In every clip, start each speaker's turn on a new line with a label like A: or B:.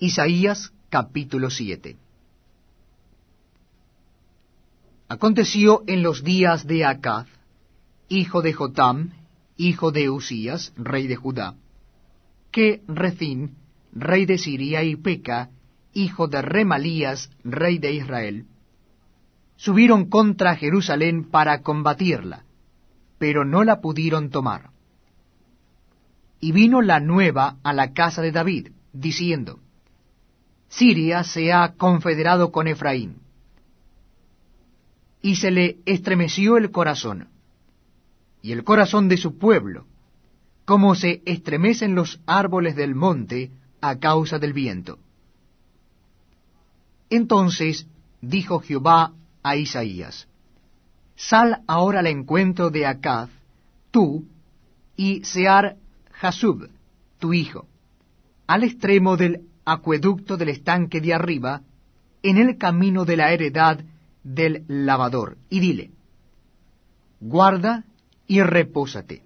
A: Isaías capítulo 7 Aconteció en los días de Acaz, hijo de Jotam, hijo de Usías, rey de Judá, que Rezín, rey de Siria, y Peca, hijo de Remalías, rey de Israel, subieron contra Jerusalén para combatirla, pero no la pudieron tomar. Y vino la nueva a la casa de David, diciendo, Siria se ha confederado con Efraín. Y se le estremeció el corazón, y el corazón de su pueblo, como se estremecen los árboles del monte a causa del viento. Entonces dijo Jehová a Isaías, Sal ahora al encuentro de Acaz, tú y Sear Jasub, tu hijo, al extremo del acueducto del estanque de arriba, en el camino de la heredad del lavador, y dile, guarda y repósate,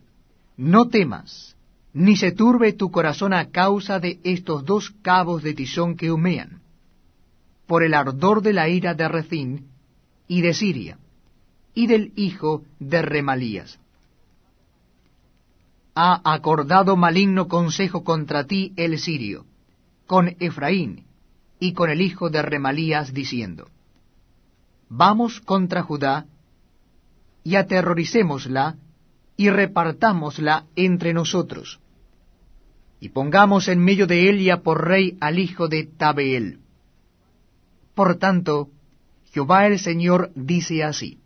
A: no temas, ni se turbe tu corazón a causa de estos dos cabos de tizón que humean, por el ardor de la ira de Rezín y de Siria, y del hijo de Remalías. Ha acordado maligno consejo contra ti el sirio, con Efraín y con el hijo de Remalías, diciendo, Vamos contra Judá y aterroricémosla y repartámosla entre nosotros, y pongamos en medio de ella por rey al hijo de Tabeel. Por tanto, Jehová el Señor dice así,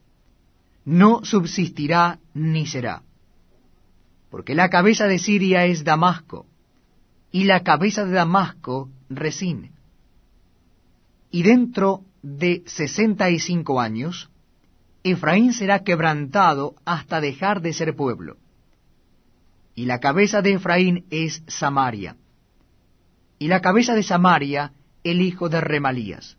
A: no subsistirá ni será, porque la cabeza de Siria es Damasco, y la cabeza de Damasco Resín. Y dentro de sesenta y cinco años, Efraín será quebrantado hasta dejar de ser pueblo. Y la cabeza de Efraín es Samaria. Y la cabeza de Samaria el hijo de Remalías.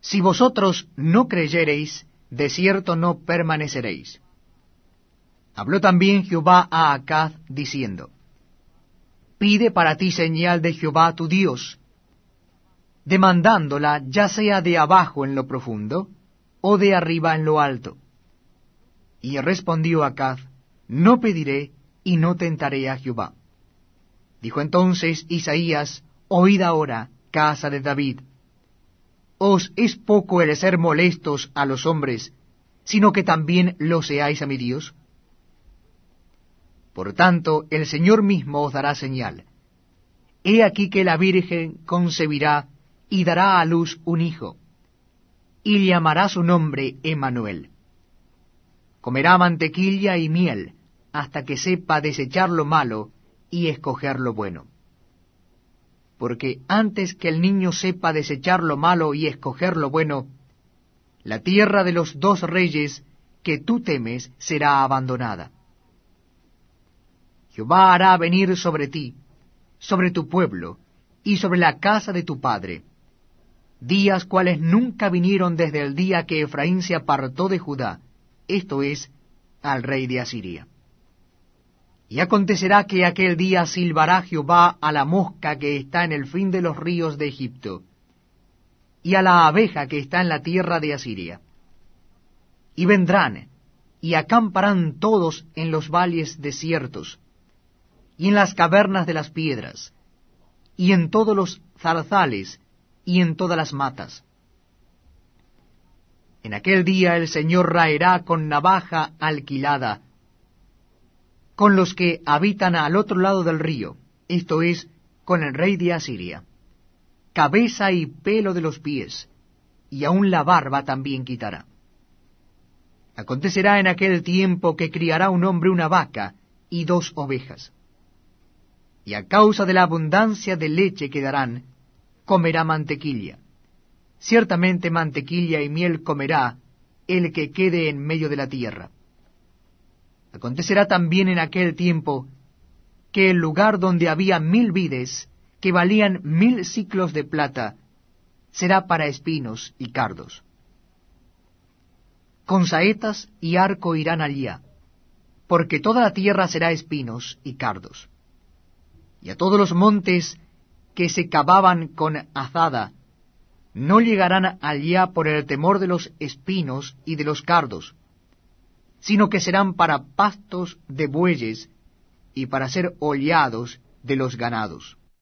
A: Si vosotros no creyereis, de cierto no permaneceréis. Habló también Jehová a Acaz, diciendo, Pide para ti señal de Jehová tu Dios, demandándola ya sea de abajo en lo profundo, o de arriba en lo alto. Y respondió Acaz, No pediré y no tentaré a Jehová. Dijo entonces Isaías, Oíd ahora, casa de David. ¿Os es poco el ser molestos a los hombres, sino que también lo seáis a mi Dios? Por tanto, el Señor mismo os dará señal. He aquí que la Virgen concebirá y dará a luz un hijo, y llamará su nombre Emmanuel. Comerá mantequilla y miel, hasta que sepa desechar lo malo y escoger lo bueno. Porque antes que el niño sepa desechar lo malo y escoger lo bueno, la tierra de los dos reyes que tú temes será abandonada. Jehová hará venir sobre ti, sobre tu pueblo, y sobre la casa de tu padre, días cuales nunca vinieron desde el día que Efraín se apartó de Judá, esto es, al rey de Asiria. Y acontecerá que aquel día silbará Jehová a la mosca que está en el fin de los ríos de Egipto, y a la abeja que está en la tierra de Asiria. Y vendrán, y acamparán todos en los valles desiertos, y en las cavernas de las piedras, y en todos los zarzales, y en todas las matas. En aquel día el Señor raerá con navaja alquilada, con los que habitan al otro lado del río, esto es, con el rey de Asiria, cabeza y pelo de los pies, y aun la barba también quitará. Acontecerá en aquel tiempo que criará un hombre una vaca y dos ovejas y a causa de la abundancia de leche que darán, comerá mantequilla. Ciertamente mantequilla y miel comerá el que quede en medio de la tierra. Acontecerá también en aquel tiempo que el lugar donde había mil vides, que valían mil ciclos de plata, será para espinos y cardos. Con saetas y arco irán allá, porque toda la tierra será espinos y cardos y a todos los montes que se cavaban con azada no llegarán allá por el temor de los espinos y de los cardos, sino que serán para pastos de bueyes y para ser hollados de los ganados.